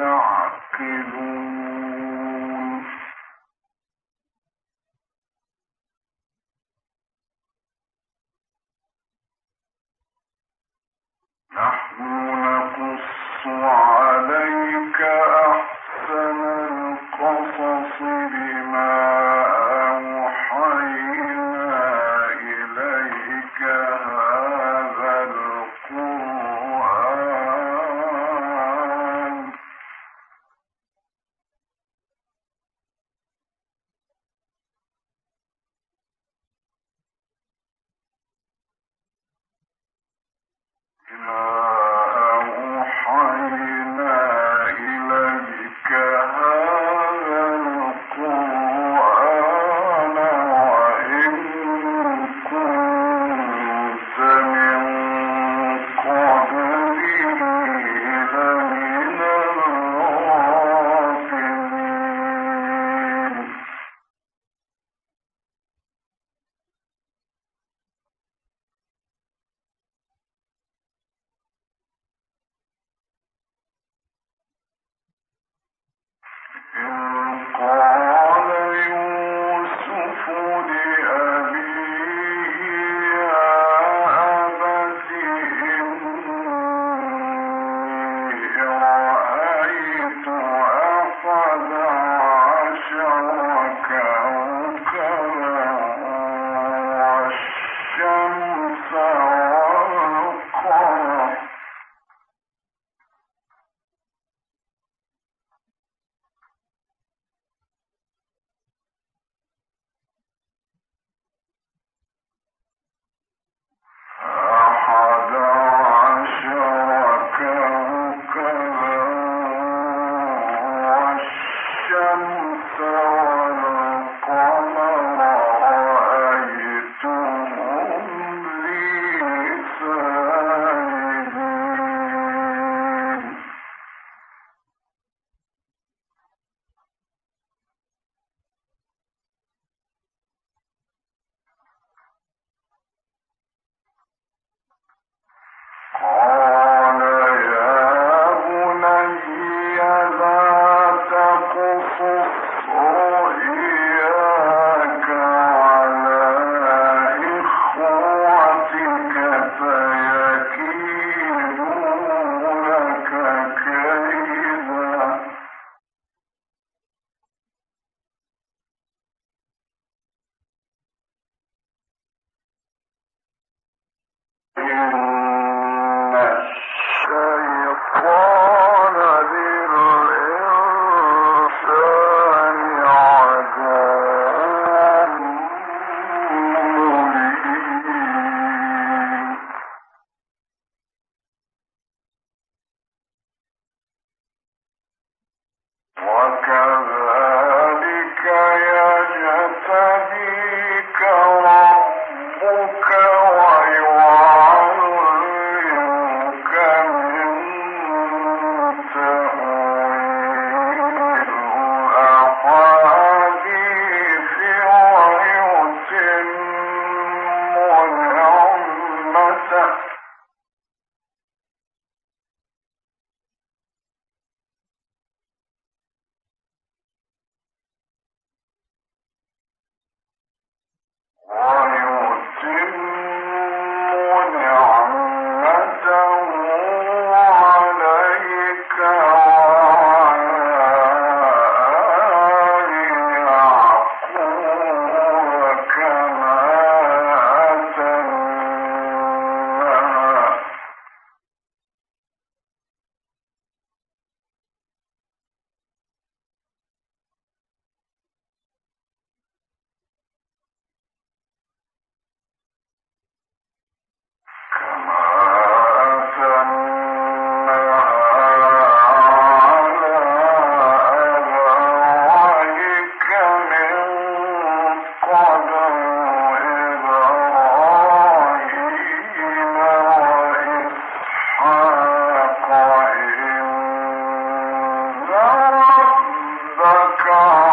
تعقلون the God.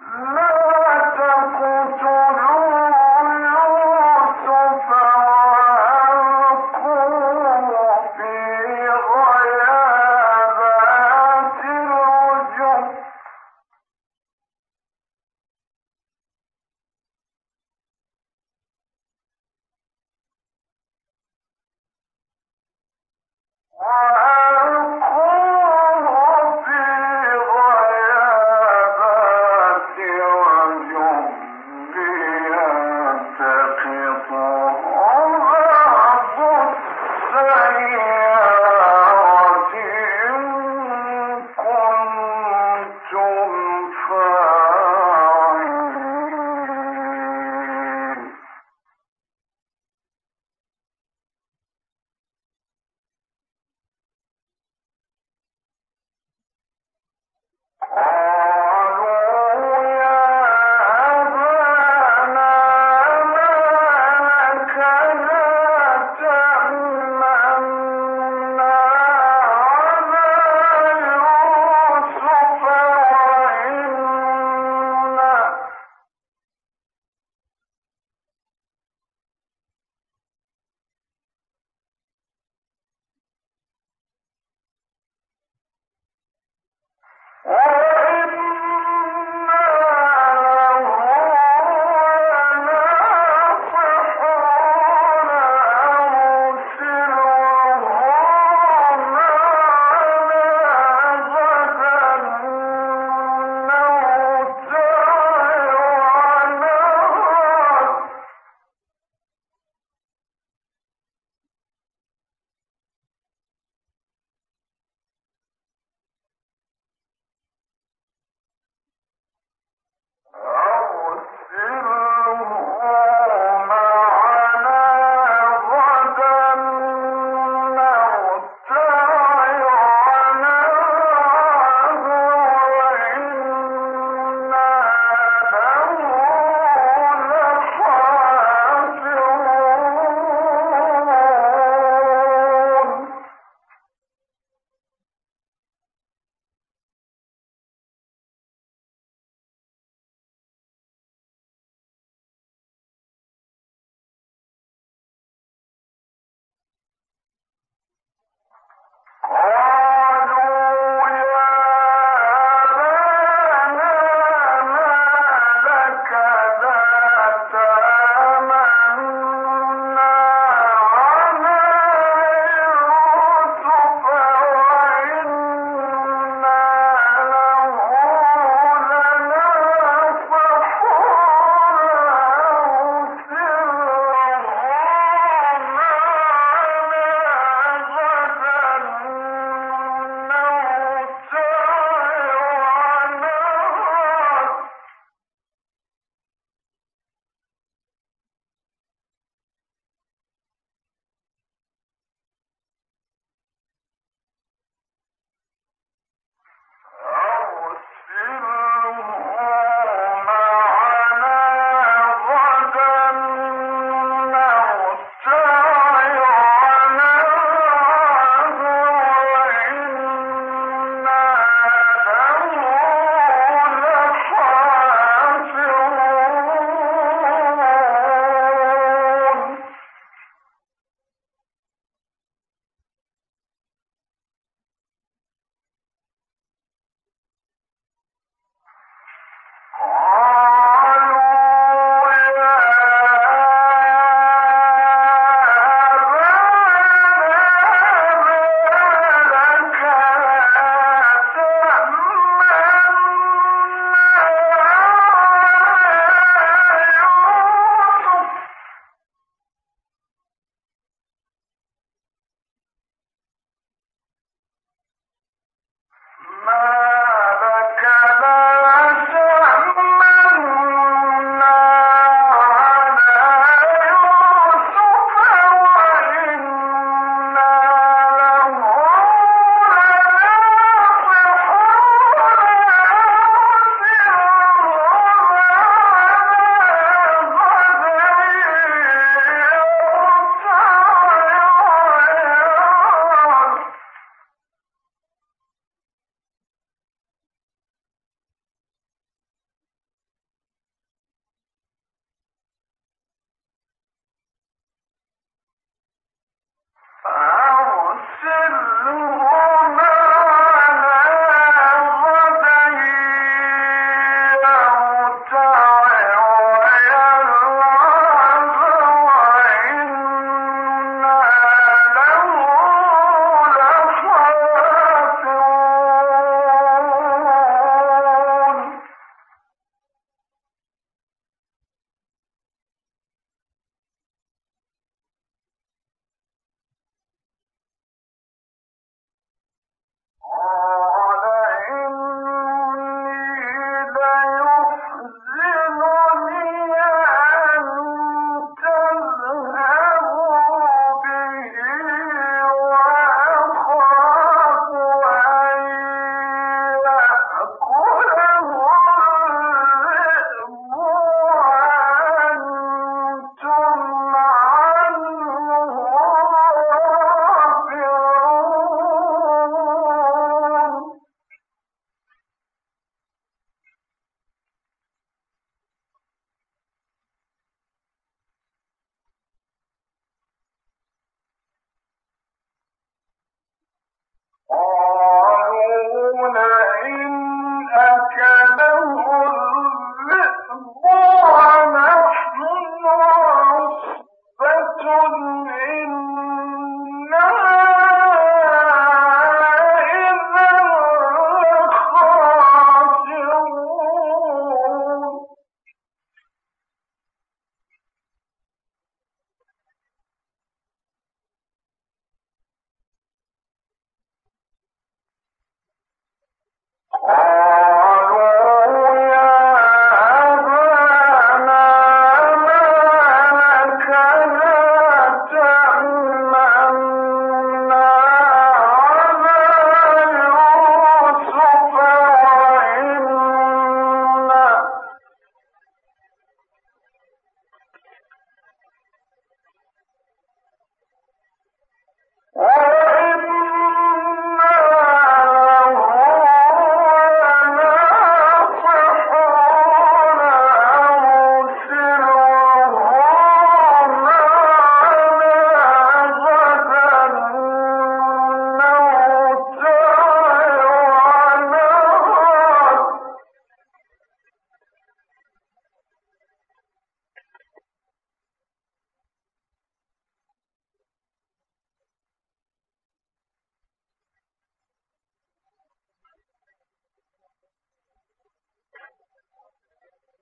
ما تقتل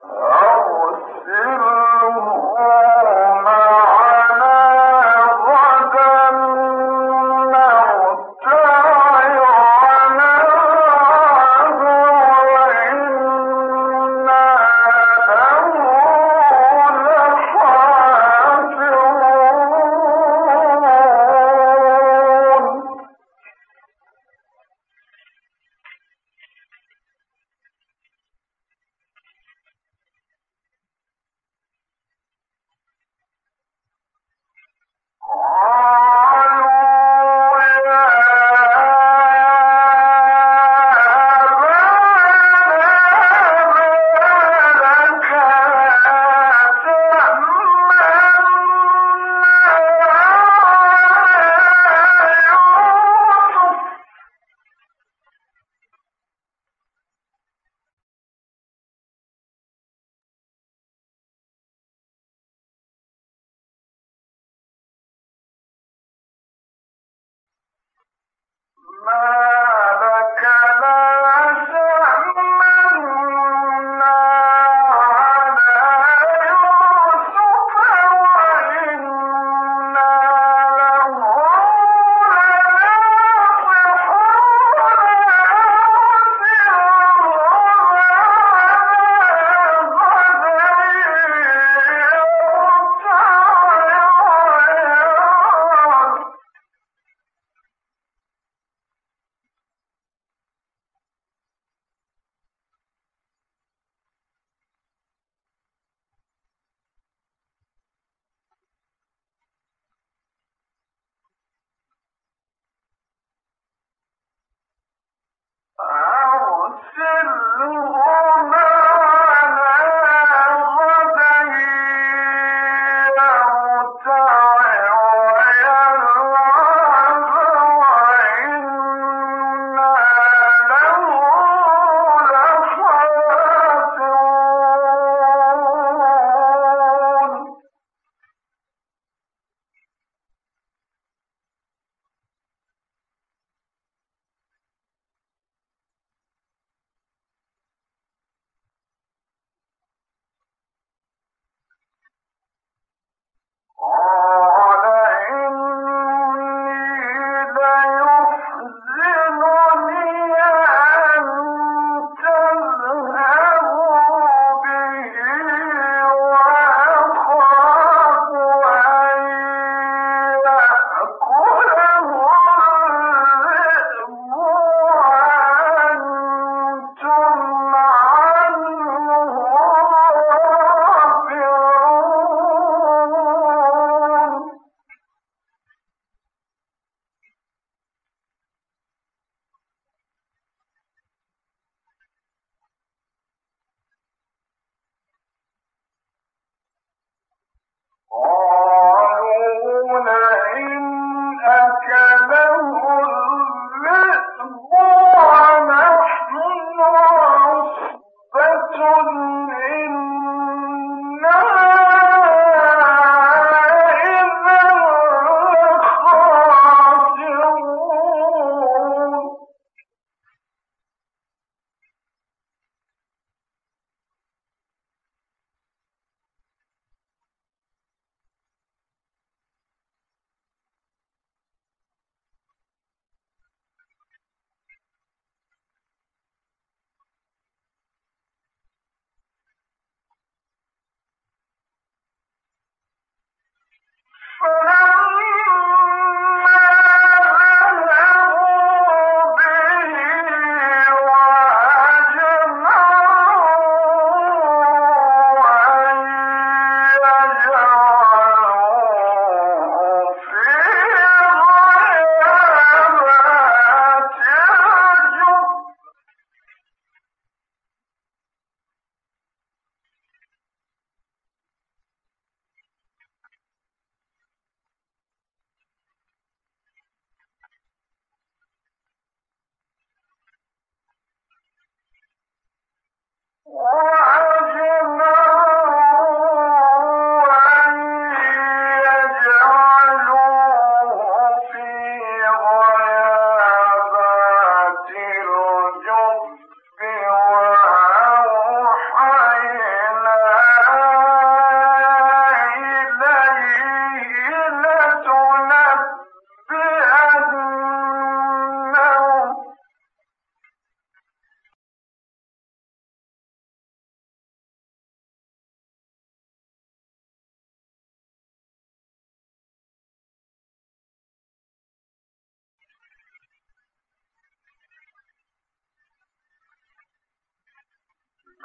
أرسل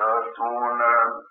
لتنبئن